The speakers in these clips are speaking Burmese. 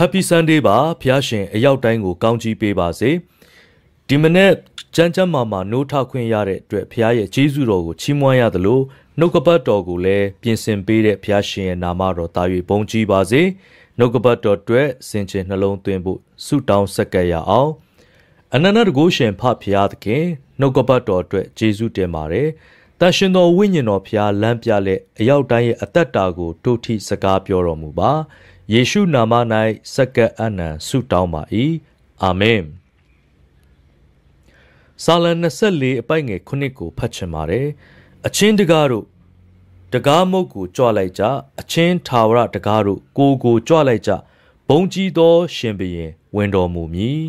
Happy Sunday ပါဖျားရှင်အရောက်တိုင်းကိုကောင်းချီးပေးပါစေဒီမနေ့ကြမ်းကြမ်းမာမာနိုးထခွင့်ရတဲ့အတွက်ဖျားရဲ့ကျေးဇူးတော်ကိုချီးမွမ်းရသလိုနှုတ်ကပတ်တော်ကိုလည်းပြင်ဆင်ပေးတဲ့ဖျားရှင်ရဲ့နာမတော်တာ၍ဘုန်းကြီးပါစေနှုတ်ကပတ်တော်အတွက်စင်ချင်နှလုံးသွင်းဖို့ဆုတောင်းဆက်ကပ်ရအောင်အနန္တတကုရှင်ဖဖျားသခင်နှုတ်ကပတ်တော်အတွက်ကျေးဇူးတင်ပါတယ်တန်ရှင်တော်ဝိညာဉ်တော်ဖျားလမ်းပြလက်အရောက်တိုင်းရဲ့အသက်တာကိုတို့ထိစကားပြောတော်မူပါ ယေရှုနာမ၌စက္ကပ်အနံဆုတောင်းပါ၏အာမင်ဆာလန်24အပိုက်ငယ်9ကိုဖတ်ချင်ပါတယ်အချင်းတကားတို့တကားမုတ်ကိုကြွလိုက်ကြအချင်းထာဝရတကားတို့ကိုကိုကြွလိုက်ကြဘုံကြီးသောရှင်ဘရင်ဝင်တော်မူမည်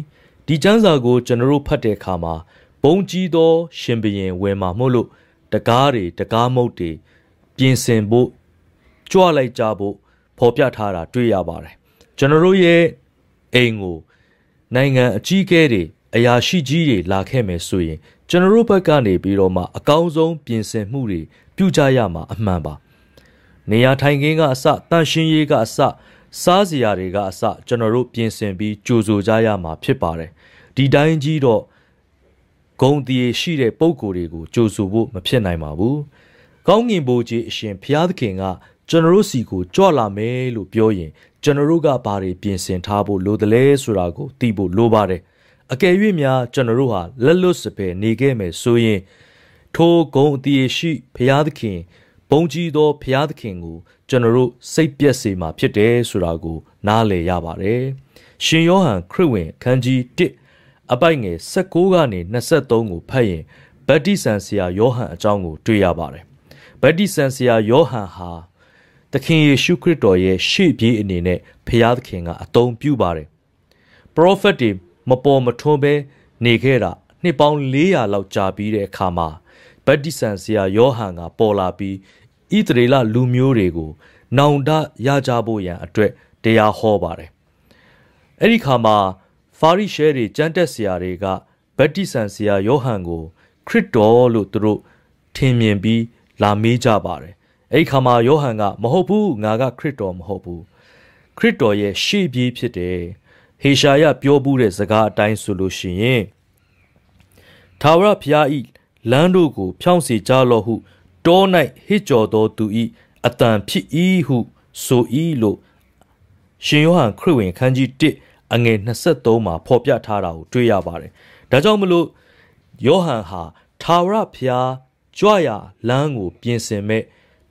ဒီကျမ်းစာကိုကျွန်တော်တို့ဖတ်တဲ့အခါမှာဘုံကြီးသောရှင်ဘရင်ဝင်မှာမဟုတ်လို့တကားတွေတကားမုတ်တွေပြင်ဆင်ဖို့ကြွလိုက်ကြဖို့ ဖော်ပြထားတာတွေ့ရပါတယ်ကျွန်တော်တို့ရဲ့အိမ်ကိုနိုင်ငံအကြီးအကဲတွေအရာရှိကြီးတွေလာခဲ့မယ်ဆိုရင်ကျွန်တော်တို့ဘက်ကနေပြီးတော့မှအကောင်းဆုံးပြင်ဆင်မှုတွေပြုကြရမှာအမှန်ပါနေရာထိုင်ခင်းကအစတန်ရှင်းရေးကအစစားစရာတွေကအစကျွန်တော်တို့ပြင်ဆင်ပြီးကြိုဆိုကြရမှာဖြစ်ပါတယ်ဒီတိုင်းကြီးတော့ဂုံတည်ရှိတဲ့ပုံကိုယ်တွေကိုကြိုဆိုဖို့မဖြစ်နိုင်ပါဘူးကောင်းငင်ဘိုးကြီးအရှင်ဘုရားသခင်က ကျွန်တော်တို့စီကိုကြွလာမယ်လို့ပြောရင် ကျွန်တော်တို့ကဘာတွေပြင်ဆင်ထားဖို့လိုတယ်လဲဆိုတာကိုသိဖို့လိုပါတယ်အကယ်၍များကျွန်တော်တို့ဟာလက်လွတ်စပယ်နေခဲ့မယ်ဆိုရင်ထိုဂုံအတီရှိဘုရားသခင်ဘုံကြီးသောဘုရားသခင်ကို ကျွန်တော်တို့စိတ်ပြက်စေမှာဖြစ်တယ်ဆိုတာကို နားလည်ရပါတယ်ရှင်ယောဟန်ခရစ်ဝင်ခန်းကြီး1အပိုက်ငယ်16ကနေ23ကိုဖတ်ရင်ဗတ္တိဆန်ဆရာယောဟန်အကြောင်းကို တွေ့ရပါတယ်ဗတ္တိဆန်ဆရာယောဟန်ဟာ သခင်ယေရှုခရစ်တော်ရဲ့ရှေ့ပြေးအနေနဲ့ဖျားသခင်ကအတုံးပြုပါတယ်ပရောဖက်တွေမပေါ်မထွန်းပဲနေခဲ့တာနှစ်ပေါင်း400လောက်ကြာပြီးတဲ့အခါမှာဗတ္တိဆန်ဆရာယောဟန်ကပေါ်လာပြီးဣသရေလလူမျိုးတွေကိုနောင်တရကြဖို့ရန်အတွက်တရားဟောပါတယ်အဲ့ဒီခါမှာဖာရိရှဲတွေကျမ်းတက်ဆရာတွေကဗတ္တိဆန်ဆရာယောဟန်ကို ခရစ်တော်လို့သူတို့ထင်မြင်ပြီးလာမေးကြပါတယ် အဲ့ခါမှာယောဟန်ကမဟုတ်ဘူးငါကခရစ်တော်မဟုတ်ဘူးခရစ်တော်ရဲ့ရှေ့ပြေးဖြစ်တယ်ဟေရှာယပြောဘူးတဲ့စကားအတိုင်းဆိုလို့ရှိရင်ထာဝရဘုရားဤလမ်းတို့ကို ဖြောင့်စေကြလော့ဟုတော၌ဟစ်ကြော်သောသူဤအတန်ဖြစ်၏ဟု ဆို၏လို့ရှင်ယောဟန်ခရစ်ဝင်ခန်းကြီး1အငယ်23မှာဖော်ပြထားတာကိုတွေ့ရပါတယ်။ဒါကြောင့်မလို့ယောဟန်ဟာထာဝရဘုရားကြွရလမ်းကို ပြင်ဆင်မဲ့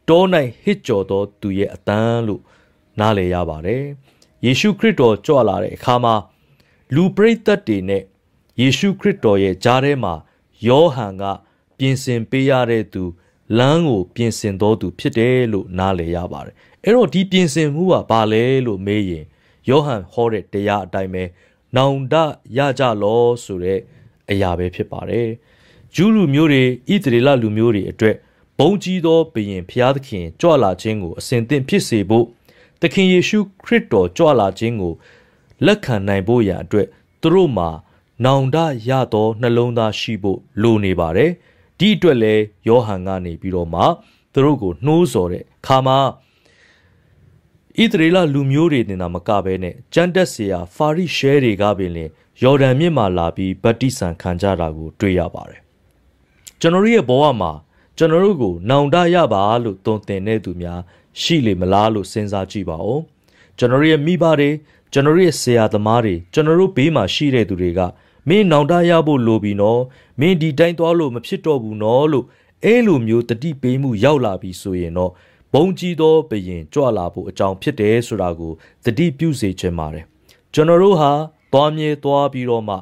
တော၌ဟစ်ကြော်သောသူရဲ့အတန်းလို့နားလည်ရပါတယ်။ယေရှုခရစ်တော်ကြွလာတဲ့အခါမှာလူပရိသတ်တွေနဲ့ယေရှုခရစ်တော်ရဲ့ကြားထဲမှာယောဟန်ကပြင်ဆင်ပေးရတဲ့သူလမ်းကိုပြင်ဆင်တော်သူဖြစ်တယ်လို့နားလည်ရပါတယ်။အဲ့တော့ဒီပြင်ဆင်မှုကဘာလဲလို့မေးရင်ယောဟန်ဟောတဲ့တရားအတိုင်းပဲနောင်တရကြလောဆိုတဲ့အရာပဲဖြစ်ပါတယ်။ဂျူးလူမျိုးတွေဣသရေလလူမျိုးတွေအတွက် ဘုံကြီးသောဘုရင်ဖျားသခင်ကြွလာခြင်းကိုအစဉ်သင့်ဖြစ်စေဖို့သခင်ယေရှုခရစ်တော်ကြွလာခြင်းကိုလက်ခံနိုင်ဖို့ရာအတွက်သူတို့မှာနောင်တရသောနှလုံးသားရှိဖို့လိုနေပါတယ်။ဒီအတွက်လဲယောဟန်ကနေပြီးတော့မှသူတို့ကိုနှိုးဆော်တဲ့ခါမှာဣသရေလလူမျိုးတွေတင်တာမကဘဲနဲ့ကျမ်းတက်စရာဖာရိရှဲတွေကပင်လင်ယော်ဒန်မြစ်မှာလာပြီးဗတ္တိဆံခံကြတာကိုတွေ့ရပါတယ်။ကျွန်တော်ရဲ့ဘဝမှာ ကျွန်တော်တို့ကိုနောင်တရပါလို့သွန်သင်တဲ့သူများရှိလေမလားလို့စဉ်းစားကြည့်ပါဦးကျွန်တော်ရဲ့မိဘတွေကျွန်တော်ရဲ့ဆရာသမားတွေကျွန်တော်တို့ဘေးမှာရှိတဲ့သူတွေကမင်းနောင်တရဖို့လိုပြီနော်မင်းဒီတိုင်းသွားလို့မဖြစ်တော့ဘူးနော်လို့အဲလိုမျိုးတတိပေးမှုရောက်လာပြီဆိုရင်တော့ဘုံကြီးသောဘယင်ကြွလာဖို့အကြောင်းဖြစ်တယ်ဆိုတာကိုတတိပြုစေချင်ပါတယ်ကျွန်တော်တို့ဟာသွားမြဲသွားပြီးတော့မှ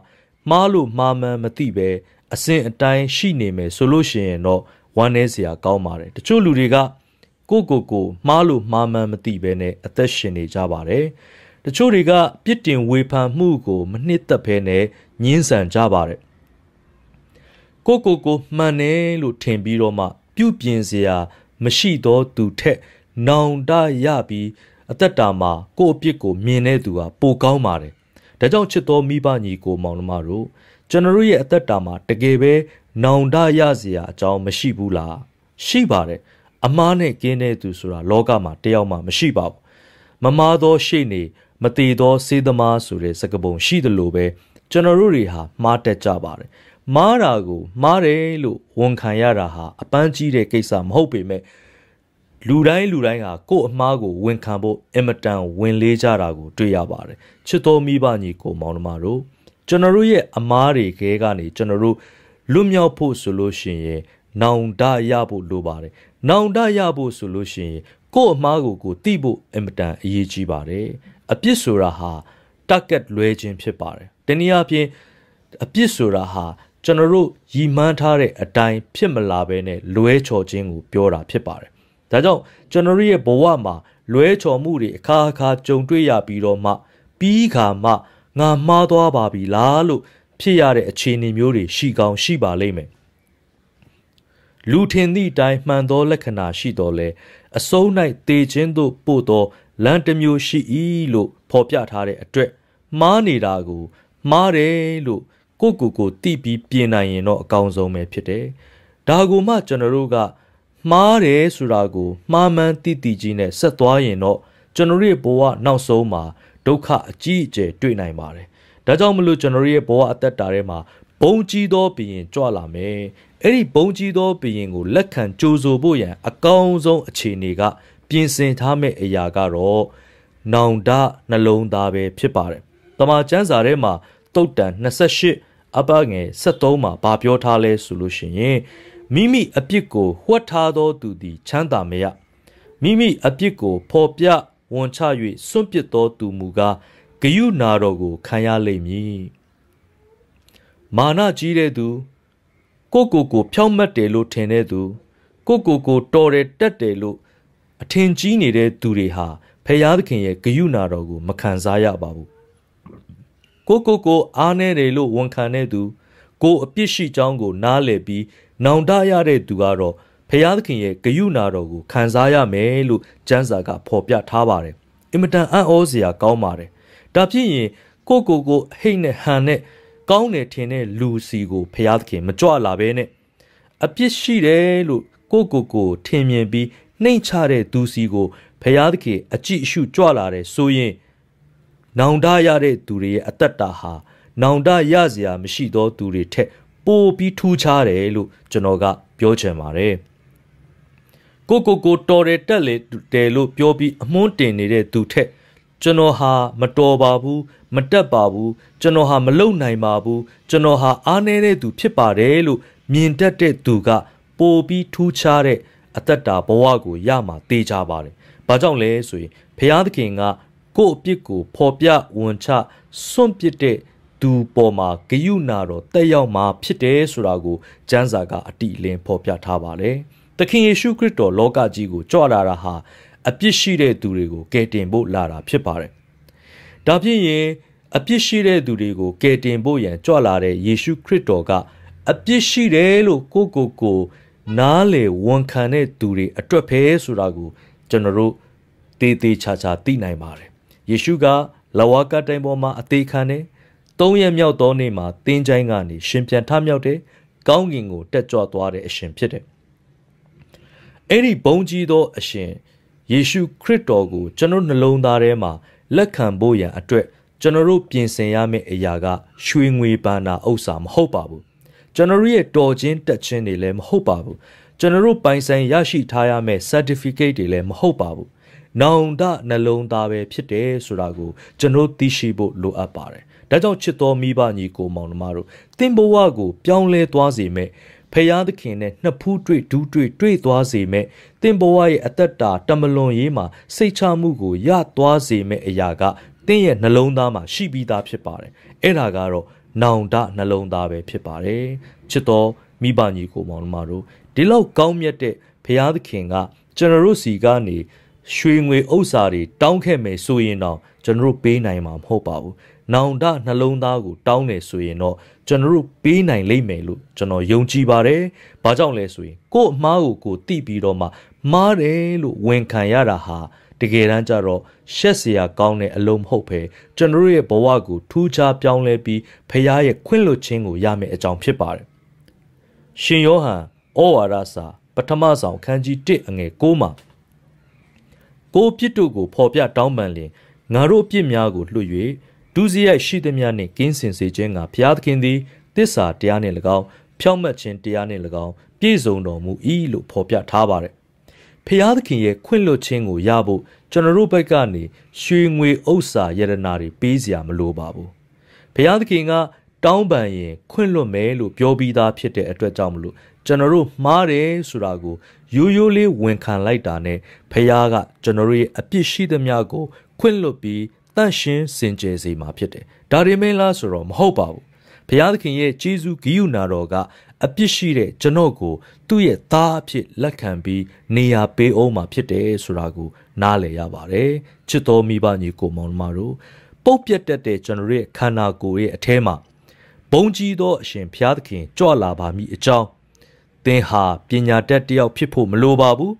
မှားလို့မှားမှန်မသိပဲအစဉ်အတိုင်းရှိနေမယ်ဆိုလို့ရှိရင်တော့ ဝမ်းနည်းစရာကောင်းပါတယ်တချို့လူတွေကကိုကိုကိုမှားလို့မှားမှန်းမသိဘဲနဲ့အသက်ရှင်နေကြပါတယ်တချို့တွေကပြစ်တင်ဝေဖန်မှုကို မနှစ်သက်ဘဲနဲ့ညှင်းဆန်ကြပါတယ်ကိုကိုကိုမှန်တယ်လို့ထင်ပြီးတော့မှ ပြုပြင်စရာ မရှိသောသူထက် နောင်တရပြီးအသက်တာမှာကို့အပြစ်ကိုမြင်တဲ့သူဟာပိုကောင်းပါတယ်ဒါကြောင့်ချစ်တော်မိဘညီကိုမောင်နှမတို့ကျွန်တော်ရဲ့အသက်တာမှာတကယ်ပဲ နောင်တရစရာအကြောင်းမရှိဘူးလားရှိပါတယ်အမားနဲ့ကင်းတဲ့သူဆိုတာလောကမှာတယောက်မှမရှိပါဘူးမမားသောရှေ့နေမတည်သောစေးသမားဆိုတဲ့စကားပုံရှိသလိုပဲကျွန်တော်တို့တွေဟာမှားတက်ကြပါတယ်မားတာကိုမားတယ်လို့ဝန်ခံရတာဟာအပန်းကြီးတဲ့ကိစ္စမဟုတ်ပေမဲ့လူတိုင်းလူတိုင်းဟာကိုယ့်အမားကိုဝန်ခံဖို့အင်မတန်ဝင်လေးကြတာကိုတွေ့ရပါတယ်ချစ်တော်မိဘညီကိုမောင်နှမတို့ကျွန်တော်တို့ရဲ့အမားတွေခဲကနေကျွန်တော်တို့ လွတ်မြောက်ဖို့ဆိုလို့ရှိရင်နောင်တရဖို့လိုပါတယ်နောင်တရဖို့ဆိုလို့ရှိရင်ကိုယ့်အမားကိုကိုသိဖို့အင်မတန်အရေးကြီးပါတယ်အပြစ်ဆိုတာဟာ target လွဲခြင်းဖြစ်ပါတယ်တနည်းအားဖြင့်အပြစ်ဆိုတာဟာကျွန်တော်တို့ရည်မှန်းထားတဲ့အတိုင်းဖြစ်မလာဘဲနဲ့လွဲချော်ခြင်းကိုပြောတာဖြစ်ပါတယ်ဒါကြောင့်ကျွန်တော်ရဲ့ဘဝမှာလွဲချော်မှုတွေအခါအခါကြုံတွေ့ရပြီးတော့မှပြီးခါမှငါမှားသွားပါပြီလားလို့ ဖြစ်ရတဲ့အခြေအနေမျိုးတွေရှိကောင်းရှိပါလိမ့်မယ်လူထင်သည့်အတိုင်းမှန်သောလက္ခဏာရှိတော်လဲအစုံ၌တေခြင်းသို့ပို့သောလမ်းတစ်မျိုးရှိ၏လို့ဖော်ပြထားတဲ့အတွက်မှားနေတာကိုမှားတယ်လို့ကိုကိုကိုတိပြီးပြင်နိုင်ရင်တော့အကောင်းဆုံးပဲဖြစ်တယ်။ဒါကိုမှကျွန်တော်တို့ကမှားတယ်ဆိုတာကိုမှားမှန်းတိတိကြီးနဲ့ဆက်သွားရင်တော့ကျွန်တော်ရဲ့ဘဝနောက်ဆုံးမှာဒုက္ခအကြီးအကျယ်တွေ့နိုင်ပါတယ်။ ဒါကြောင့်မလို့ကျွန်တော်ရဲ့ဘဝအသက်တာထဲမှာဘုံကြီးသောဘီရင်ကြွလာမယ်။အဲ့ဒီဘုံကြီးသောဘီရင်ကိုလက်ခံကြိုးဆိုဖို့ရန်အကောင်းဆုံးအခြေအနေက ပြင်ဆင်ထားမယ့်အရာကတော့နောင်တနှလုံးသားပဲဖြစ်ပါတယ်။တမန်ကျမ်းစာထဲမှာတုတ်တန်28အပငယ်73မှာဗာပြောထားလဲဆိုလို့ရှိရင်မိမိအပြစ်ကိုဝှက်ထားသောသူသည်ချမ်းသာမရမိမိအပြစ်ကိုဖော်ပြဝန်ချ၍စွန့်ပစ်သောသူမူကား ဂယုနာတော်ကိုခံရလိမ့်မည်မာနကြီးတဲ့သူကိုကိုကိုဖြောင့်မတ်တယ်လို့ထင်တဲ့သူကိုကိုကိုတော်တယ်တက်တယ်လို့အထင်ကြီးနေတဲ့သူတွေဟာဖယားသခင်ရဲ့ဂယုနာတော်ကိုမခံစားရပါဘူးကိုကိုကိုအားနေတယ်လို့ဝန်ခံတဲ့သူကိုအပြစ်ရှိကြောင်းကိုနားလည်ပြီးနောင်တရတဲ့သူကတော့ဖယားသခင်ရဲ့ဂယုနာတော်ကိုခံစားရမယ်လို့ကျမ်းစာကဖော်ပြထားပါတယ်အင်မတန်အံ့ဩစရာကောင်းပါတယ် ဒါဖြစ်ရင်ကိုကိုကိုဟိတ်နဲ့ဟန်နဲ့ကောင်းတယ်ထင်တဲ့လူစီကိုဖယားသခင်မကြွလာဘဲနဲ့အပြစ်ရှိတယ်လို့ကိုကိုကိုထင်မြင်ပြီးနှိမ်ချတဲ့သူစီကိုဖယားသခင်အကြည့်အရှုကြွလာတယ်ဆိုရင်နောင်တရတဲ့သူတွေရဲ့အသက်တာဟာနောင်တရစရာမရှိသောသူတွေထက်ပိုပြီးထူးခြားတယ်လို့ကျွန်တော်ကပြောချင်ပါတယ်ကိုကိုကိုတော်တယ်တက်လေတယ်လို့ပြောပြီးအမွှန်းတင်နေတဲ့သူထက် ကျွန်တော်ဟာမတော်ပါဘူးမတက်ပါဘူးကျွန်တော်ဟာမလုံနိုင်ပါဘူးကျွန်တော်ဟာအားနည်းတဲ့သူဖြစ်ပါတယ်လို့မြင်တတ်တဲ့သူကပိုပြီးထူးခြားတဲ့အသက်တာဘဝကိုရမှာတေးကြပါတယ်။ဘာကြောင့်လဲဆိုရင်ဘုရားသခင်ကကိုယ့်အပြစ်ကိုဖော်ပြဝန်ချစွန့်ပစ်တဲ့သူပေါ်မှာဂယုနာတော်တက်ရောက်မှာဖြစ်တယ်ဆိုတာကိုကျမ်းစာကအတိအလင်းဖော်ပြထားပါတယ်။သခင်ယေရှုခရစ်တော်လောကကြီးကိုကြွလာတာဟာ အပြစ်ရှိတဲ့သူတွေကိုကယ်တင်ဖို့လာတာဖြစ်ပါတယ်။ဒါဖြစ်ရင်အပြစ်ရှိတဲ့သူတွေကိုကယ်တင်ဖို့ရန်ကြွလာတဲ့ယေရှုခရစ်တော်ကအပြစ်ရှိတယ်လို့ကိုကိုကိုနားလေဝန်ခံတဲ့သူတွေအတွက်ပဲဆိုတာကိုကျွန်တော်တို့တေးသေးချာချာသိနိုင်ပါတယ်။ယေရှုကလဝကတိုင်ပေါ်မှာအသေးခံတယ်သုံးရက်မြောက်သောနေ့မှာတင်းချိုင်းကနေရှင်ပြန်ထမြောက်တဲ့ကောင်းကင်ကိုတက်ကြွသွားတဲ့အရှင်ဖြစ်တယ်။အဲ့ဒီဘုံကြီးသောအရှင် ယေရှုခရစ်တော်ကိုကျွန်တော်နှလုံးသားထဲမှာလက်ခံဖို့ရန်အတွက်ကျွန်တော်တို့ပြင်ဆင်ရမယ့်အရာကရွှေငွေပန်းနာဥစ္စာမဟုတ်ပါဘူး။ကျွန်တော်ရဲ့တော်ချင်းတက်ချင်းတွေလည်းမဟုတ်ပါဘူး။ကျွန်တော်တို့ပိုင်ဆိုင်ရရှိထားရမယ့် certificate တွေလည်းမဟုတ်ပါဘူး။နောင်တနှလုံးသားပဲဖြစ်တယ်ဆိုတာကိုကျွန်တော်သိရှိဖို့လိုအပ်ပါတယ်ဒါကြောင့်ချစ်တော်မိဘညီကိုမောင်နှမတို့သင်ဘဝကိုပြောင်းလဲသွားစေမဲ့ ဖယားသခင်နဲ့နှစ်ဖူးတွေ့ဒူးတွေ့တွေ့သွားစေမဲ့သင်ဘဝရဲ့အသက်တာတမလွန်ရေးမှာစိတ်ချမှုကိုရသွားစေမဲ့အရာကသင်ရဲ့နှလုံးသားမှာရှိပြီးသားဖြစ်ပါတယ်အဲ့ဒါကတော့နောင်တနှလုံးသားပဲဖြစ်ပါတယ်ချစ်တော်မိဘညီကိုမောင်နှမတို့ဒီလောက်ကောင်းမြတ်တဲ့ဖယားသခင်ကကျွန်တော်တို့စီကနေရွှေငွေဥစ္စာတွေတောင်းခဲ့မယ်ဆိုရင်တော့ကျွန်တော်တို့ပေးနိုင်မှာမဟုတ်ပါဘူး နောင်တနှလုံးသားကိုတောင်းတယ်ဆိုရင်တော့ကျွန်တော်တို့ပေးနိုင်လိမ့်မယ်လို့ကျွန်တော်ယုံကြည်ပါတယ်။ဘာကြောင့်လဲဆိုရင်ကို့အမားကိုကိုတိပြီးတော့မှမားတယ်လို့ဝန်ခံရတာဟာတကယ်တမ်းကျတော့ရှက်စရာကောင်းတဲ့အလုံးမဟုတ်ပဲကျွန်တော်ရဲ့ဘဝကိုထူးခြားပြောင်းလဲပြီးဖခင်ရဲ့ခွင့်လွှတ်ခြင်းကိုရမယ်အကြောင်းဖြစ်ပါတယ်။ရှင်ယောဟန်ဩဝါဒစာပထမဆောင်ခန်းကြီး1အငယ်6မှာကိုပြစ်တို့ကိုဖော်ပြတောင်းပန်လင်ငါတို့အပြစ်များကိုလွှတ်၍ ဒုစရိုက်ရှိသည်များနှင့်ကင်းစင်စေခြင်းကဘုရားသခင်သည်တစ္ဆာတရားနှင့်၎င်းဖြောင့်မတ်ခြင်းတရားနှင့်၎င်းပြည့်စုံတော်မူ၏လို့ဖော်ပြထားပါတယ်ဖျားသခင်ရဲ့ခွင့်လွှတ်ခြင်းကိုရဖို့ကျွန်တော်တို့ဘက်ကနေရွှေငွေဥစ္စာယရနာတွေပေးစရာမလိုပါဘူးဖျားသခင်ကတောင်းပန်ရင်ခွင့်လွတ်မယ်လို့ပြောပြီးသားဖြစ်တဲ့အတွက်ကြောင့်မလို့ကျွန်တော်တို့မှားတယ်ဆိုတာကိုရိုးရိုးလေးဝန်ခံလိုက်တာနဲ့ဖခင်ကကျွန်တော်တို့ရဲ့အပြစ်ရှိသမျှကိုခွင့်လွတ်ပြီး တန့်ရှင်းစင်ကြယ်စေမှာဖြစ်တယ်။ဒါရင်မင်းလားဆိုတော့မဟုတ်ပါဘူး။ဖခင်သခင်ရဲ့ဂျေဇုဂိယူနာတော်ကအပြစ်ရှိတဲ့ကျွန်တော်ကို သူ့ရဲ့သားအဖြစ်လက်ခံပြီးနေရာပေးအောင်မှာဖြစ်တယ်ဆိုတာကိုနားလည်ရပါတယ်။ချစ်တော်မိဘညီကိုမောင်နှမတို့ပုတ်ပြတ်တတ်တဲ့ကျွန်တော်ရဲ့ခန္ဓာကိုယ်ရဲ့အထဲမှာဘုံကြီးသောအရှင်ဘုရားသခင်ကြွလာပါမည်အကြောင်းသင်ဟာပညာတတ်တယောက်ဖြစ်ဖို့မလိုပါဘူး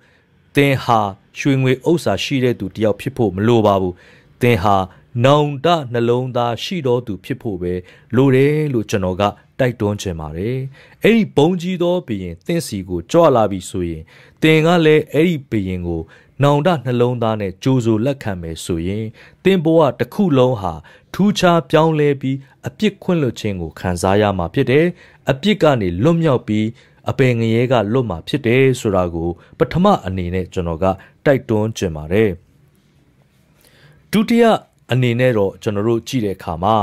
သင်ဟာရွှေငွေဥစ္စာရှိတဲ့သူတယောက်ဖြစ်ဖို့မလိုပါဘူး သင်ဟာနောင်တနှလုံးသားရှိတော်သူဖြစ်ဖို့ပဲလိုတယ်လို့ကျွန်တော်ကတိုက်တွန်းချင်ပါတယ်အဲ့ဒီဘုံကြီးသောဘုရင်သင်စီကိုကြွလာပြီဆိုရင်သင်ကလည်းအဲ့ဒီဘုရင်ကိုနောင်တနှလုံးသားနဲ့ကြိုးစိုးလက်ခံမယ်ဆိုရင်သင်ဘဝတစ်ခုလုံးဟာထူးခြားပြောင်းလဲပြီးအပြစ်ခွင့်လွှတ်ခြင်းကိုခံစားရမှာဖြစ်တယ်အပြစ်ကနေလွတ်မြောက်ပြီးအပင်ငရဲကလွတ်မှာဖြစ်တယ်ဆိုတာကိုပထမအနေနဲ့ကျွန်တော်ကတိုက်တွန်းချင်ပါတယ် ဒုတိယအနေနဲ့တော့ကျွန်တော်တို့ကြည့်တဲ့အခါမှာ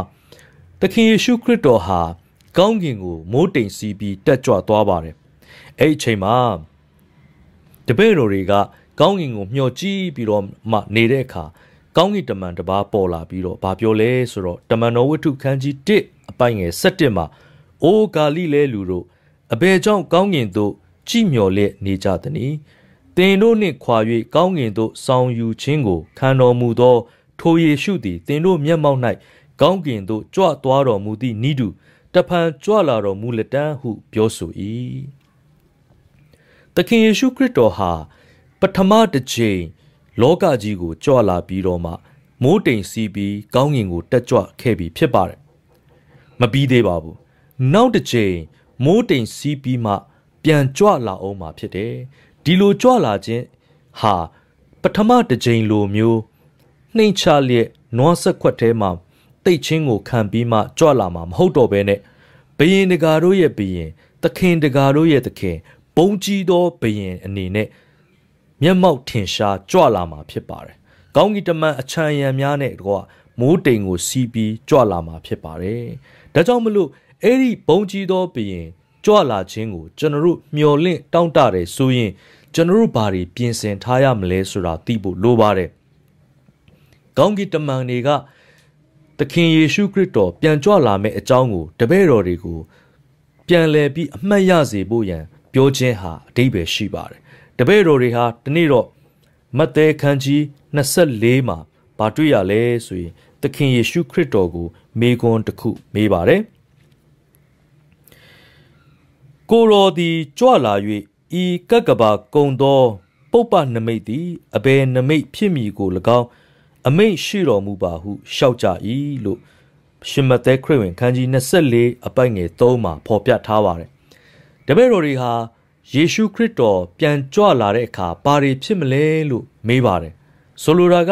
သခင်ယေရှုခရစ်တော်ဟာကောင်းကင်ကိုမိုးတိမ်စီးပြီးတက်ကြွသွားပါတယ်အဲ့ဒီအချိန်မှာတပည့်တော်တွေကကောင်းကင်ကိုမျှော်ကြည့်ပြီးတော့မှနေတဲ့အခါကောင်းကင်တမန်တစ်ပါးပေါ်လာပြီးတော့ဗာပြောလဲဆိုတော့တမန်တော်ဝတ္ထုခန်းကြီး1အပိုင်ငယ်7မှာအိုးဂါလိလဲလူတို့အဘယ်ကြောင့်ကောင်းကင်သို့ကြည်မြော်လျက်နေကြသနည်း တင်တို့နှင့်ခွာ၍ကောင်းကင်သို့ဆောင်ယူခြင်းကိုခံတော်မူသော ထိုယေရှုသည်တင်တို့မျက်မှောက်၌ကောင်းကင်သို့ကြွသွားတော်မူသည့်ဤသူတဖန်ကြွလာတော်မူလက်တန်းဟုပြောဆို၏သခင်ယေရှုခရစ်တော်ဟာပထမတစ်ချိန်လောကကြီးကိုကြွလာပြီးတော့မှမိုးတိမ်စီးပြီးကောင်းကင်ကိုတက်ကြွခဲ့ပြီးဖြစ်ပါတယ်မပြီးသေးပါဘူးနောက်တစ်ချိန်မိုးတိမ်စီးပြီးမှပြန်ကြွလာအောင်မှာဖြစ်တယ် ဒီလိုကြွလာခြင်းဟာပထမတစ်ချိန်လိုမျိုးနှိမ်ချလျက်နွားဆက်ခွက်ထဲမှာတိတ်ချင်းကိုခံပြီးမှကြွလာမှာမဟုတ်တော့ဘဲနဲ့ဘယင်တကာတို့ရဲ့ဘယင်သခင်တကာတို့ရဲ့သခင်ဘုံကြီးသောဘယင်အနေနဲ့မျက်မှောက်ထင်ရှားကြွလာမှာဖြစ်ပါတယ်။ကောင်းကင်တမန်အချမ်းရံများနဲ့တော့မိုးတိမ်ကိုစီးပြီးကြွလာမှာဖြစ်ပါတယ်။ဒါကြောင့်မလို့အဲ့ဒီဘုံကြီးသောဘယင် ကြွလာခြင်းကိုကျွန်တော်တို့မျှော်လင့်တောင့်တတယ်ဆိုရင်ကျွန်တော်တို့ဘာတွေပြင်ဆင်ထားရမလဲဆိုတာသိဖို့လိုပါတယ်။ကောင်းကင်တမန်တွေကသခင်ယေရှုခရစ်တော်ပြန်ကြွလာမယ့်အကြောင်းကိုတပည့်တော်တွေကိုပြန်လည်ပြီးအမှတ်ရစေဖို့ရန်ပြောခြင်းဟာအတိပ္ပယ်ရှိပါတယ်။တပည့်တော်တွေဟာဒီနေ့တော့မဿဲခန်းကြီး24မှာဗာတွေ့ရလဲဆိုရင်သခင်ယေရှုခရစ်တော်ကိုမေခွန်းတစ်ခုမေးပါတယ်။ ကိုရောသည်ကြွလာ၍ဤကက်ကဘာကုံသော ပုပ္ပနမိတ်သည်အဘယ်နမိတ်ဖြစ်မည်ကို၎င်းအမိတ်ရှိတော်မူပါဟုရှောက်ကြ၏လို့ရှင်မသက်ခရစ်ဝင်ခန်းကြီး24အပိုက်ငယ်3မှာဖော်ပြထားပါတယ်။တပည့်တော်တွေဟာယေရှုခရစ်တော်ပြန်ကြွလာတဲ့အခါဘာတွေဖြစ်မလဲလို့မေးပါတယ်။ဆိုလိုတာက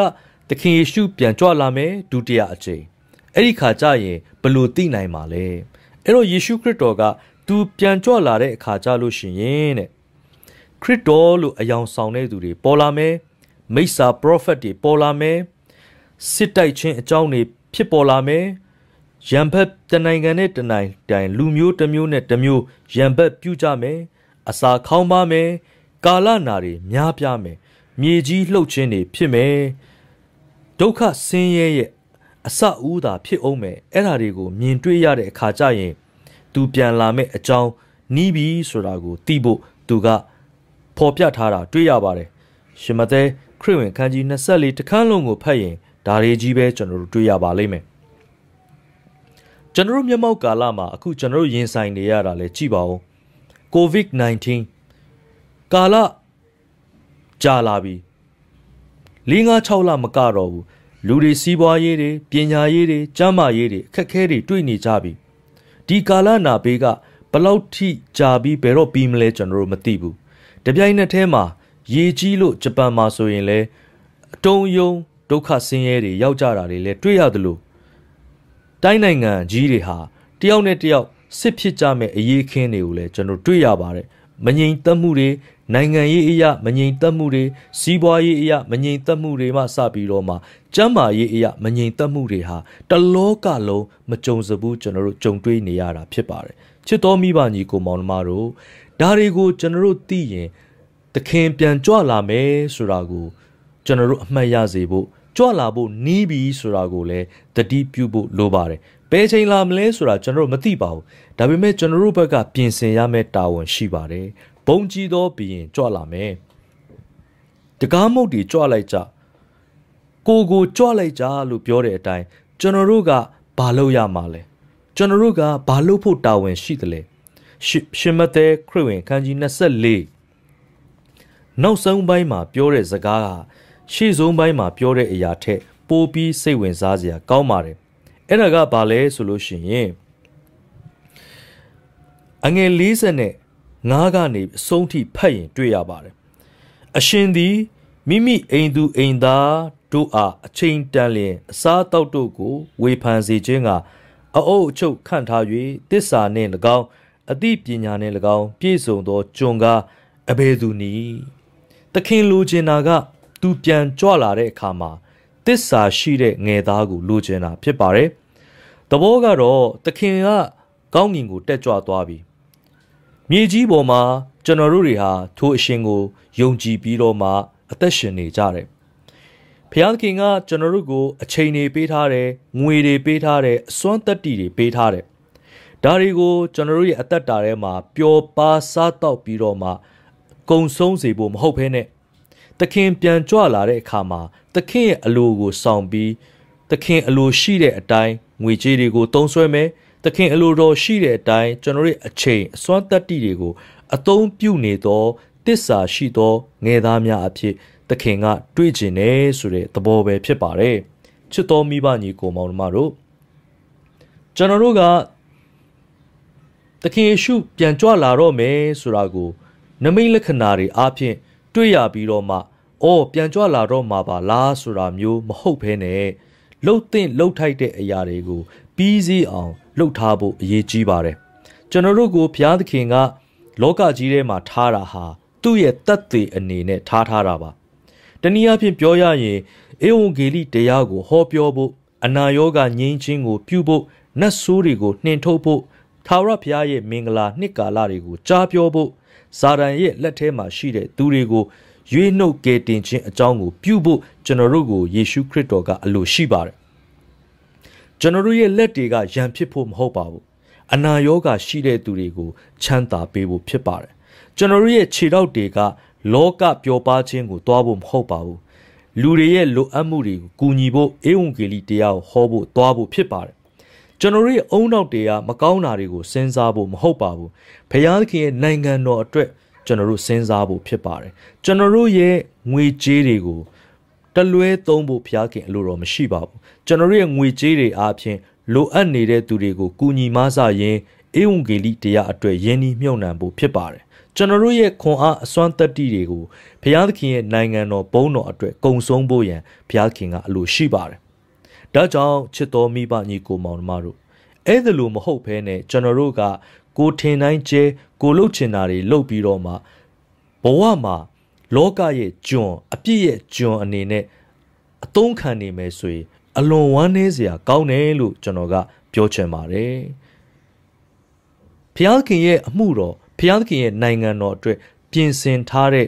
သခင်ယေရှုပြန်ကြွလာမယ်ဒုတိယအကြိမ်။အဲ့ဒီခါကျရင်ဘလို့သိနိုင်မှာလဲ။အဲ့တော့ယေရှုခရစ်တော်က သူပြန်ကြွလာတဲ့အခါကျလို့ရှိရင်တဲ့ခရစ်တော်လို့အယောင်ဆောင်တဲ့သူတွေပေါ်လာမယ်။မိစ္ဆာပရောဖက်တွေပေါ်လာမယ်။စစ်တိုက်ခြင်းအကြောင်းတွေဖြစ်ပေါ်လာမယ်။ရန်ဘက်တနိုင်ငံနဲ့တနိုင်တိုင်လူမျိုးတစ်မျိုးနဲ့တစ်မျိုးရန်ဘက်ပြုကြမယ်။အစာခေါင်းပါမယ်။ကာလနာတွေများပြားမယ်။မြေကြီးလှုပ်ခြင်းတွေဖြစ်မယ်။ဒုက္ခဆင်းရဲရဲ့အဆအူးသာဖြစ်အောင်မယ်။အဲ့ဓာတွေကိုမြင်တွေ့ရတဲ့အခါကျရင် သူပြန်လာမယ့်အကြောင်းနီးပြီဆိုတာကိုသိဖို့သူကဖော်ပြထားတာတွေ့ရပါတယ်။ရှင်မသက်ခရစ်ဝင်ခန်းကြီး24တခန်းလုံးကိုဖတ်ရင်ဒါတွေကြီးပဲကျွန်တော်တို့တွေ့ရပါလိမ့်မယ်ကျွန်တော်တို့မျက်မှောက်ကာလမှာအခုကျွန်တော်တို့ရင်ဆိုင်နေရတာလဲကြည့်ပါဦး COVID-19 ကာလကြာလာပြီ၄၅6လမကတော့ဘူးလူတွေစီးပွားရေးတွေပညာရေးတွေကျန်းမာရေးတွေအခက်အခဲတွေတွေ့နေကြပြီ ဒီကာလနာဘေးကဘလောက်ထိကြာပြီးဘယ်တော့ပြီးမလဲကျွန်တော်တို့မသိဘူးတပြိုင်နက်တည်းမှာရေကြီးလို့ဂျပန်မှာဆိုရင်လဲအတုံးယုံဒုက္ခဆင်းရဲတွေရောက်ကြတာတွေလည်းတွေ့ရသလိုတိုင်းနိုင်ငံကြီးတွေဟာတယောက်နဲ့တယောက်စစ်ဖြစ်ကြမဲ့အရေးခင်းတွေကိုလည်းကျွန်တော်တွေ့ရပါတယ်မငြိမ်သက်မှုတွေ နိုင်ငံရေးအရာမငြိမ်သက်မှုတွေစီးပွားရေးအရာမငြိမ်သက်မှုတွေမှစပြီးတော့မှကျန်းမာရေးအရာမငြိမ်သက်မှုတွေဟာတလောကလုံးမကြုံစဘူးကျွန်တော်တို့ကြုံတွေ့နေရတာဖြစ်ပါတယ်ချစ်တော်မိဘညီကိုမောင်နှမတို့ဒါတွေကိုကျွန်တော်တို့သိရင်သခင်ပြန်ကြွလာမယ်ဆိုတာကိုကျွန်တော်တို့အမှတ်ရစေဖို့ကြွလာဖို့နီးပြီဆိုတာကိုလည်းတတိပြုဖို့လိုပါတယ်ဘယ်ချိန်လာမလဲဆိုတာကျွန်တော်တို့မသိပါဘူးဒါပေမဲ့ကျွန်တော်တို့ဘက်ကပြင်ဆင်ရမယ့်တာဝန်ရှိပါတယ်ဘုံ ကြီးသောဘီရင်ကြွလာမယ်တကားမုတ်တွေကြွလိုက်ကြကိုကိုကြွလိုက်ကြလို့ပြောတဲ့အတိုင်းကျွန်တော်တို့ကဘာလုပ်ရမှာလဲကျွန်တော်တို့ကဘာလုပ်ဖို့တာဝန်ရှိသလဲရှင်မသက်ခရစ်ဝင်ခန်းကြီး24နောက်ဆုံးပိုင်းမှာပြောတဲ့စကားဟာရှေ့ဆုံးပိုင်းမှာပြောတဲ့အရာထက်ပိုပြီးစိတ်ဝင်စားစရာကောင်းပါတယ်အဲ့ဒါကဘာလဲဆိုလို့ရှိရင်အငယ်40နဲ့ 9ကနေအဆုံးထိဖတ်ရင်တွေ့ရပါတယ်အရှင်သည်မိမိအိမ်သူအိမ်သားတို့အားအချိန်တန်လျင်အစားတောက်တို့ကိုဝေဖန်စေခြင်းကအအုပ်အချုပ်ခန့်ထား၍တစ္ဆာနှင့်၎င်းအသိပညာနှင့်၎င်းပြည့်စုံသောကျွန်ကားအဘယ်သူနည်းသခင်လိုချင်တာက သူပြန်ကြွလာတဲ့အခါမှာတစ္ဆာရှိတဲ့ငယ်သားကိုလိုချင်တာဖြစ်ပါတယ်တဘောကတော့သခင်ကကောင်းငင်ကိုတက်ကြွသွားပြီ မြေကြီးပေါ်မှာကျွန်တော်တို့တွေဟာထိုအရှင်ကိုယုံကြည်ပြီးတော့မှအသက်ရှင်နေကြတယ်ဖျားသခင်ကကျွန်တော်တို့ကိုအချိန်တွေပေးထားတယ်ငွေတွေပေးထားတယ်အစွမ်းတက်တီတွေပေးထားတယ်ဒါတွေကိုကျွန်တော်တို့ရဲ့အသက်တာထဲမှာပျော်ပါစားတော့ပြီးတော့မှကုံဆုံးစေဖို့မဟုတ်ဘဲနဲ့သခင်ပြန်ကြွလာတဲ့အခါမှာသခင်ရဲ့အလိုကိုဆောင်ပြီးသခင်အလိုရှိတဲ့အတိုင်းငွေကြေးတွေကိုသုံးစွဲမယ် သခင်အလိုတော်ရှိတဲ့အတိုင်းကျွန်တော်ရဲ့အချိန်အစွမ်းတတ္တိတွေကိုအသုံးပြုနေသောတစ္ဆာရှိသောငယ်သားများအဖြစ်သခင်ကတွေ့ကျင်တယ်ဆိုတဲ့သဘောပဲဖြစ်ပါတယ်ချစ်တော်မိဘညီကိုမောင်နှမတို့ကျွန်တော်တို့ကသခင်ယေရှုပြန်ကြွလာတော့မယ်ဆိုတာကို နမိတ်လက္ခဏာတွေအားဖြင့်တွေ့ရပြီးတော့မှအော်ပြန်ကြွလာတော့မှာပါလားဆိုတာမျိုးမဟုတ်ဘဲနဲ့လှုပ်တဲ့လှုပ်ထိုက်တဲ့အရာတွေကို ပြီးစီးအောင်လှုပ်ထားဖို့အရေးကြီးပါတယ်ကျွန်တော်တို့ကိုဘုရားသခင်က လောကကြီးထဲမှာထားတာဟာသူ့ရဲ့တတ်သိအနေနဲ့ထားထားတာပါတနည်းအားဖြင့်ပြောရရင်ဧဝံဂေလိတရားကိုဟောပြောဖို့အနာရောဂါငြိမ်းချင်းကိုပြုဖို့နတ်ဆိုးတွေကိုနှင်ထုတ်ဖို့သာဝရဘုရားရဲ့မင်္ဂလာနှစ်ကာလတွေကိုကြားပြောဖို့ဇာဒန်ရဲ့လက်ထဲမှာရှိတဲ့သူတွေကိုရွေးနှုတ်ကယ်တင်ခြင်းအကြောင်းကိုပြုဖို့ကျွန်တော်တို့ကိုယေရှုခရစ်တော်ကအလိုရှိပါတယ် ကျွန်တော်တို့ရဲ့လက်တွေကရန်ဖြစ်ဖို့မဟုတ်ပါဘူးအနာရောဂါရှိတဲ့သူတွေကိုချမ်းသာပေးဖို့ဖြစ်ပါတယ်ကျွန်တော်တို့ရဲ့ခြေထောက်တွေကလောကပျော်ပါခြင်းကိုတွားဖို့မဟုတ်ပါဘူးလူတွေရဲ့လိုအပ်မှုတွေကိုကူညီဖို့ဧဝံဂေလိတရားကိုဟောဖို့တွားဖို့ဖြစ်ပါတယ်ကျွန်တော်တို့ရဲ့အုံနောက်တွေကမကောင်းတာတွေကိုစဉ်းစားဖို့မဟုတ်ပါဘူးဘုရားသခင်ရဲ့နိုင်ငံတော်အတွက်ကျွန်တော်တို့စဉ်းစားဖို့ဖြစ်ပါတယ်ကျွန်တော်တို့ရဲ့ငွေကြေးတွေကို တလွဲသုံးဖို့ဘုရားခင်အလိုတော်မရှိပါဘူးကျွန်တော်ရဲ့ငွေကြေးတွေအားဖြင့်လိုအပ်နေတဲ့သူတွေကိုကူညီမဆရင်ဧဝံဂေလိတရားအတွက်ယဉ်ဤမြုံနှံဖို့ဖြစ်ပါတယ်ကျွန်တော်တို့ရဲ့ခွန်အားအစွမ်းတက်တီတွေကိုဘုရားသခင်ရဲ့နိုင်ငံတော်ဘုန်းတော်အတွက်ကုံဆုံးဖို့ရန်ဘုရားခင်ကအလိုရှိပါတယ်ဒါကြောင့်ချစ်တော်မိဘညီကိုမောင်နှမတို့အဲ့ဒါလိုမဟုတ်ဘဲနဲ့ကျွန်တော်တို့ကကိုထင်တိုင်းကျဲကိုလှုပ်ချင်တာတွေလှုပ်ပြီးတော့မှဘဝမှာ လောကရဲ့ကျွန်အပြစ်ရဲ့ကျွန်အနေနဲ့အသုံးခံနေမယ်ဆိုရင်အလွန်ဝမ်းနည်းစရာကောင်းတယ်လို့ကျွန်တော်ကပြောချင်ပါတယ်။ဘုရားခင်ရဲ့အမှုတော်ဘုရားခင်ရဲ့နိုင်ငံတော်အတွက်ပြင်ဆင်ထားတဲ့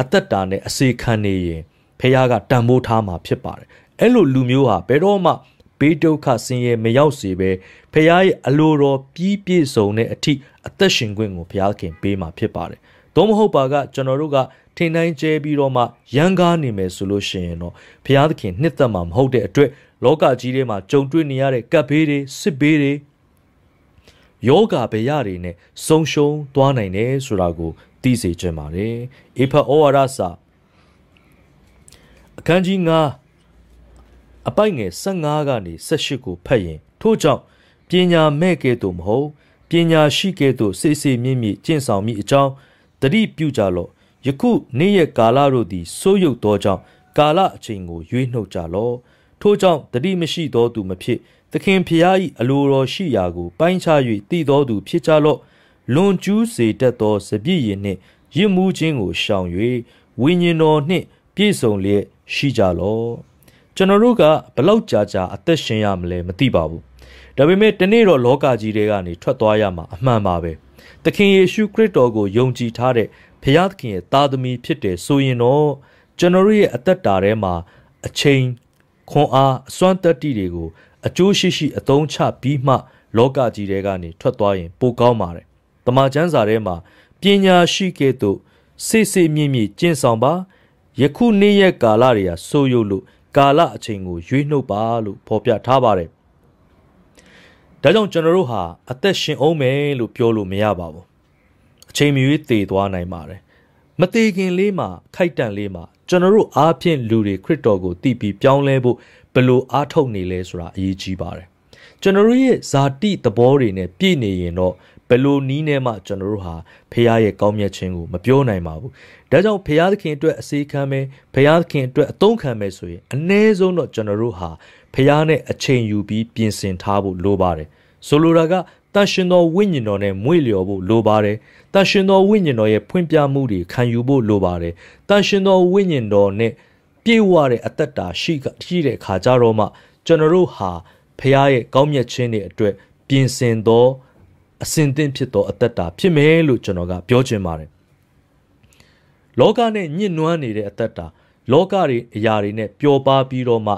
အသက်တာနဲ့အစေခံနေရင်ဘုရားကတန်ဖိုးထားမှာဖြစ်ပါတယ်။အဲ့လိုလူမျိုးဟာဘယ်တော့မှဘေးဒုက္ခဆင်းရဲမရောက်စေပဲဖခင်ရဲ့အလိုတော်ပြီးပြည့်စုံတဲ့အထိအသက်ရှင်ခွင့်ကိုဘုရားခင်ပေးမှာဖြစ်ပါတယ်။ သို့မဟုတ်ပါကကျွန်တော်တို့ကထင်တိုင်းကျဲပြီးတော့မှရန်ကားနေမယ်ဆိုလို့ရှိရင်တော့ဘုရားသခင်နှစ်သက်မှာမဟုတ်တဲ့အတွက်လောကကြီးထဲမှာကြုံတွေ့နေရတဲ့ကပ်ဘေးတွေစစ်ဘေးတွေယောဂဘယတွေနဲ့ဆုံရှုံသွားနိုင်တယ်ဆိုတာကိုသိစေချင်ပါတယ်။အေဖတ်ဩဝါဒစာအခန်းကြီး9အပိုက်ငယ်15ကနေ18ကိုဖတ်ရင်ထို့ကြောင့်ပညာမဲ့ကဲ့သို့မဟုတ်ပညာရှိကဲ့သို့စိတ်စိတ်မြင့်မြင့်ကျင့်ဆောင်မိအကြောင်း တတိပြုကြလော့ယခုနေ့ရက်ကာလတို့သည်စိုးရုပ်သောကြောင့်ကာလအချိန်ကိုရွေးနှုတ်ကြလော့ထို့ကြောင့်တတိမရှိသောသူမဖြစ်သခင်ဖျား၏အလိုတော်ရှိရာကို ပိုင်းခြား၍တည်တော်သူဖြစ်ကြလော့လွန်ကျူးစေတတ်သောစပြည့်ရည်နှင့်ရစ်မှုခြင်းကိုရှောင်၍ဝိညာဉ်တော်နှင့်ပြည့်စုံလျက်ရှိကြလော့ကျွန်တော်တို့ကဘလောက်ကြာကြာအသက်ရှင်ရမလဲမသိပါဘူးဒါပေမဲ့တနေ့တော့လောကကြီးတွေကနေထွက်သွားရမှာအမှန်ပါပဲ သခင်ယေရှုခရစ်တော်ကိုယုံကြည်ထားတဲ့ဖခင်သခင်ရဲ့သားသမီးဖြစ်တယ်ဆိုရင်တော့ကျွန်တော်ရဲ့အသက်တာထဲမှာအချိန်ခွန်အားအစွမ်းတတ္တိတွေကိုအကျိုးရှိရှိအသုံးချပြီးမှ လောကကြီးတွေကနေထွက်သွားရင် ပိုကောင်းပါတယ်။တမန်ကျမ်းစာထဲမှာပညာရှိကဲ့သို့စိတ်စိတ်မြင့်မြင့်ကျင့်ဆောင်ပါယခုနေ့ရက်ကာလတွေဟာဆိုးရုပ်လို့ကာလအချိန်ကိုရွေးနှုတ်ပါလို့ဖော်ပြထားပါတယ်။ ဒါကြောင့်ကျွန်တော်တို့ဟာအသက်ရှင်အောင်မယ်လို့ပြောလို့မရပါဘူး။အချိန်မရွေးတည်သွားနိုင်ပါတယ်။မတည်ခင်လေးမှာခိုက်တန့်လေးမှာကျွန်တော်တို့အားဖြင့်လူတွေခရစ်တော်ကိုတည်ပြီးပြောင်းလဲဖို့ဘယ်လိုအားထုတ်နေလဲဆိုတာအရေးကြီးပါတယ်ကျွန်တော်တို့ရဲ့ဇာတိသဘောတွေနဲ့ပြည့်နေရင်တော့ဘယ်လိုနီးနဲ့မှကျွန်တော်တို့ဟာဖခင်ရဲ့ကောင်းမြတ်ခြင်းကိုမပြောနိုင်ပါဘူးဒါကြောင့်ဖခင်သခင်အတွက်အစေခံမယ်ဖခင်သခင်အတွက်အသုံးခံမယ်ဆိုရင်အ ਨੇ ဆုံးတော့ကျွန်တော်တို့ဟာ ဖခင်နဲ့အချိန်ယူပြီးပြင်ဆင်ထားဖို့လိုပါတယ်ဆိုလိုတာကတန်ရှင်သောဝိညာဉ်တော်နဲ့မွေ့လျော်ဖို့လိုပါတယ်။တန်ရှင်သောဝိညာဉ်တော်ရဲ့ဖွင့်ပြမှုတွေခံယူဖို့လိုပါတယ်။တန်ရှင်သောဝိညာဉ်တော်နဲ့ပြေဝတဲ့အသက်တာရှိရှိတဲ့ခါကြတော့မှကျွန်တော်တို့ဟာဖခင်ရဲ့ကောင်းမြတ်ခြင်းတွေအတွက်ပြင်ဆင်သောအစဉ်သင့်ဖြစ်သောအသက်တာဖြစ်မယ်လို့ကျွန်တော်ကပြောချင်ပါတယ်။လောကနဲ့ညှဉ်းနှွမ်းနေတဲ့အသက်တာလောကတွေအရာတွေနဲ့ပျော်ပါပြီးတော့မှ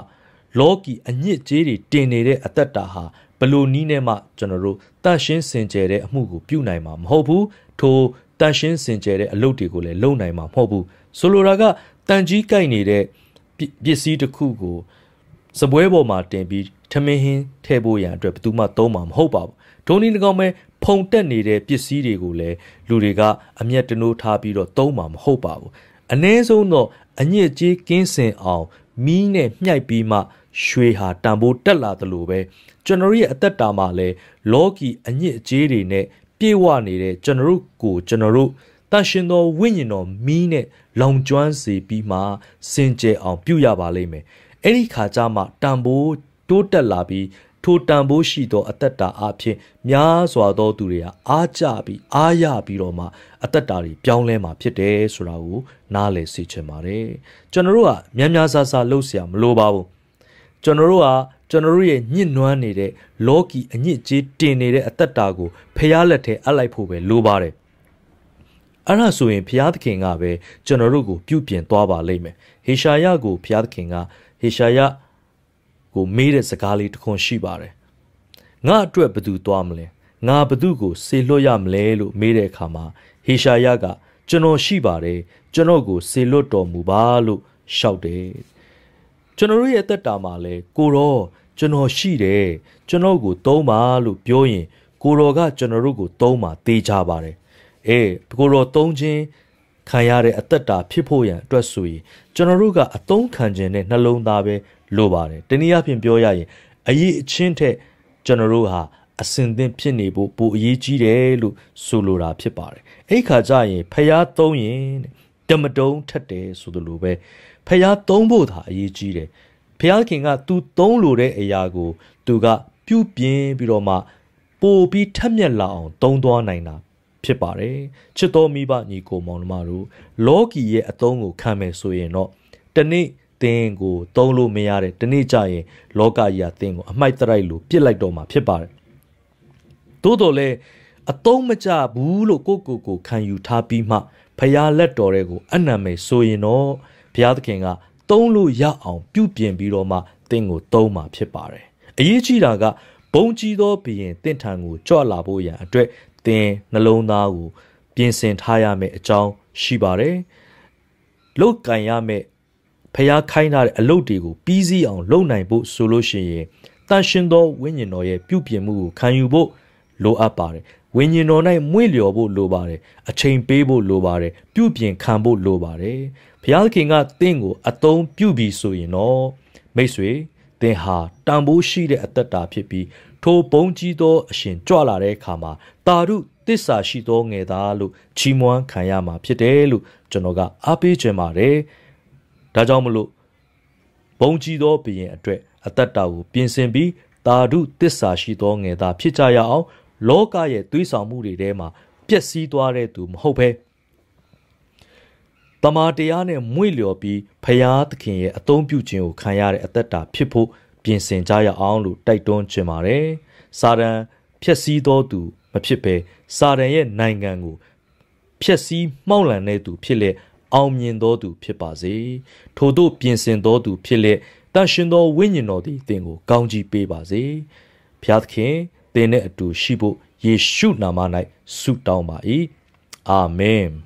လောကီအညစ်အကြေးတွေတင်နေတဲ့အသက်တာဟာဘလို့နီးနဲ့မှကျွန်တော်တို့တန့်ရှင်းစင်ကြယ်တဲ့အမှုကိုပြုနိုင်မှာမဟုတ်ဘူးထိုတန့်ရှင်းစင်ကြယ်တဲ့အလုပ်တွေကိုလည်းလုပ်နိုင်မှာမဟုတ်ဘူးဆိုလိုတာကတန်ကြီးကြိုက်နေတဲ့ပစ္စည်းတစ်ခုကိုစပွဲပေါ်မှာတင်ပြီးထမင်းဟင်းထည့်ဖို့ရန်အတွက်ဘယ်သူမှသုံးမှာမဟုတ်ပါဘူးဒုံဒီတကောင်ပဲဖုံတက်နေတဲ့ပစ္စည်းတွေကိုလည်းလူတွေကအမျက်တနိုးထားပြီးတော့သုံးမှာမဟုတ်ပါဘူးအ ਨੇ ဆုံးတော့အညစ်အကြေးကင်းစင်အောင်မီးနဲ့မြှိုက်ပြီးမှ ရွှေဟာတန်ဖိုးတက်လာသလိုပဲကျွန်တော်ရဲ့အသက်တာမှာလည်းလောကီအညစ်အကြေးတွေနဲ့ပြေဝနေတဲ့ကျွန်တော်တို့ကိုကျွန်တော်တို့တန်ရှင်သောဝိညာဉ်တော်မီးနဲ့လောင်ကျွမ်းစေပြီးမှစင်ကြယ်အောင်ပြုရပါလိမ့်မယ်အဲ့ဒီခါကျမှတန်ဖိုးတိုးတက်လာပြီးထိုတန်ဖိုးရှိသောအသက်တာအဖြစ်များစွာသောသူတွေကအားကြပြီးအားရပြီးတော့မှအသက်တာတွေပြောင်းလဲမှာဖြစ်တယ်ဆိုတာကိုနားလည်စေချင်ပါတယ်ကျွန်တော်တို့ကများများဆဆလှုပ်ရှားမလိုပါဘူး ကျွန်တော်တို့ကကျွန်တော်တို့ရဲ့ညှဉ်းနှွမ်းနေတဲ့လောကီအညစ်အကြေးတင်နေတဲ့အသက်တာကိုဖျားလက်ထဲအပ်လိုက်ဖို့ပဲလိုပါတယ်အဲ့ဒါဆိုရင်ဘုရားသခင်ကပဲကျွန်တော်တို့ကိုပြုပြင်သွားပါလိမ့်မယ်ဟေရှာယကိုဘုရားသခင်ကဟေရှာယကိုမေးတဲ့စကားလေးတစ်ခွန်းရှိပါတယ်ငါအတွက်ဘသူသွားမလဲငါဘသူကိုစေလွတ်ရမလဲလို့မေးတဲ့အခါမှာဟေရှာယကကျွန်တော်ရှိပါတယ်ကျွန်တော်ကိုစေလွတ်တော်မူပါလို့ရှောက်တယ် ကျွန်တော်ရဲ့အသက်တာမှာလဲကိုရောကျွန်တော်ရှိတယ်ကျွန်တော်ကိုသုံးပါလို့ပြောရင် ကိုရောကကျွန်တော်တို့ကိုသုံးပါသေးကြပါတယ်အေးကိုရောသုံးခြင်းခံရတဲ့အသက်တာဖြစ်ဖို့ရန်အတွက်ဆိုရင်ကျွန်တော်တို့ကအသုံးခံခြင်းနဲ့နှလုံးသားပဲလိုပါတယ်တနည်းအားဖြင့်ပြောရရင်အရေးအချင်းထက်ကျွန်တော်တို့ဟာအစင်သင့်ဖြစ်နေဖို့ပိုအရေးကြီးတယ်လို့ဆိုလိုတာဖြစ်ပါတယ်အဲ့ခါကျရင်ဖျားသုံးရင်တမတုံးထက်တယ်ဆိုသလိုပဲ ဖျားသုံးဖို့သာအရေးကြီးတယ်ဖျားခင်က तू သုံးလိုတဲ့အရာကို तू ကပြုပြင်ပြီးတော့မှပို့ပြီးထက်မြက်လာအောင်သုံးသွားနိုင်တာဖြစ်ပါတယ်ချစ်တော်မိဘညီကိုမောင်နှမတို့လောကီရဲ့အသုံးကိုခံမယ်ဆိုရင်တော့တနေ့သင်ကိုသုံးလို့မရတဲ့တနေ့ကျရင်လောကကြီးကသင်ကိုအမိုက်တရိုက်လို့ပြစ်လိုက်တော့မှာဖြစ်ပါတယ်သို့တော်လည်းအသုံးမကျဘူးလို့ကိုကိုကိုခံယူထားပြီးမှဖျားလက်တော်တွေကိုအနံမယ်ဆိုရင်တော့ ဘုရားသခင်ကသုံးလို့ရအောင်ပြုပြင်ပြီးတော့မှသင်ကိုသုံးမှာဖြစ်ပါတယ်အရေးကြီးတာကဘုံကြီးသောဘုရင်တင့်ထံကိုကြွလာဖို့ရန်အတွက်သင်နှလုံးသားကိုပြင်ဆင်ထားရမယ့်အကြောင်းရှိပါတယ်လုတ်ကန်ရမယ့်ဖျားခိုင်းထားတဲ့အလုပ်တွေကိုပြီးစီးအောင်လုပ်နိုင်ဖို့ဆိုလို့ရှိရင်တန်ရှင်သောဝိညာဉ်တော်ရဲ့ပြုပြင်မှုကိုခံယူဖို့လိုအပ်ပါတယ်ဝိညာဉ်တော်၌မွေ့လျော်ဖို့လိုပါတယ်အချိန်ပေးဖို့လိုပါတယ်ပြုပြင်ခံဖို့လိုပါတယ် ဘုရားခင်ကတင့်ကိုအတုံးပြုပြီးဆိုရင်တော့မိတ်ဆွေသင်ဟာတန်ဖိုးရှိတဲ့အသက်တာဖြစ်ပြီးထိုဘုံကြီးသောအရှင်ကြွလာတဲ့အခါမှာတာရုတစ္ဆာရှိသောငယ်သားလို့ချီးမွမ်းခံရမှာဖြစ်တယ်လို့ကျွန်တော်ကအားပေးခြင်းပါတယ်။ဒါကြောင့်မလို့ဘုံကြီးသောဘုရင်အတွက်အသက်တာကိုပြင်ဆင်ပြီးတာဓုတစ္ဆာရှိသောငယ်သားဖြစ်ကြရအောင်လောကရဲ့သွေးဆောင်မှုတွေထဲမှာပျက်စီးသွားတဲ့သူမဟုတ်ဘဲ တမာတရားနဲ့မွေ့လျော်ပြီးဖရာသခင်ရဲ့အသုံးပြုခြင်းကိုခံရတဲ့အသက်တာဖြစ်ဖို့ပြင်ဆင်ကြရအောင်လို့တိုက်တွန်းချင်ပါတယ်။စာရန်ဖျက်ဆီးသောသူမဖြစ်ဘဲစာရန်ရဲ့နိုင်ငံကိုဖျက်ဆီးမှောက်လန်တဲ့သူဖြစ်လေအောင်မြင်သောသူဖြစ်ပါစေ။ထို့သောပြင်ဆင်သောသူဖြစ်လေတန်ရှင်သောဝိညာဉ်တော်သည်သင်ကိုကောင်းကြီးပေးပါစေ။ဘုရားသခင်သင်နဲ့အတူရှိဖို့ယေရှုနာမ၌ဆုတောင်းပါ၏။အာမင်။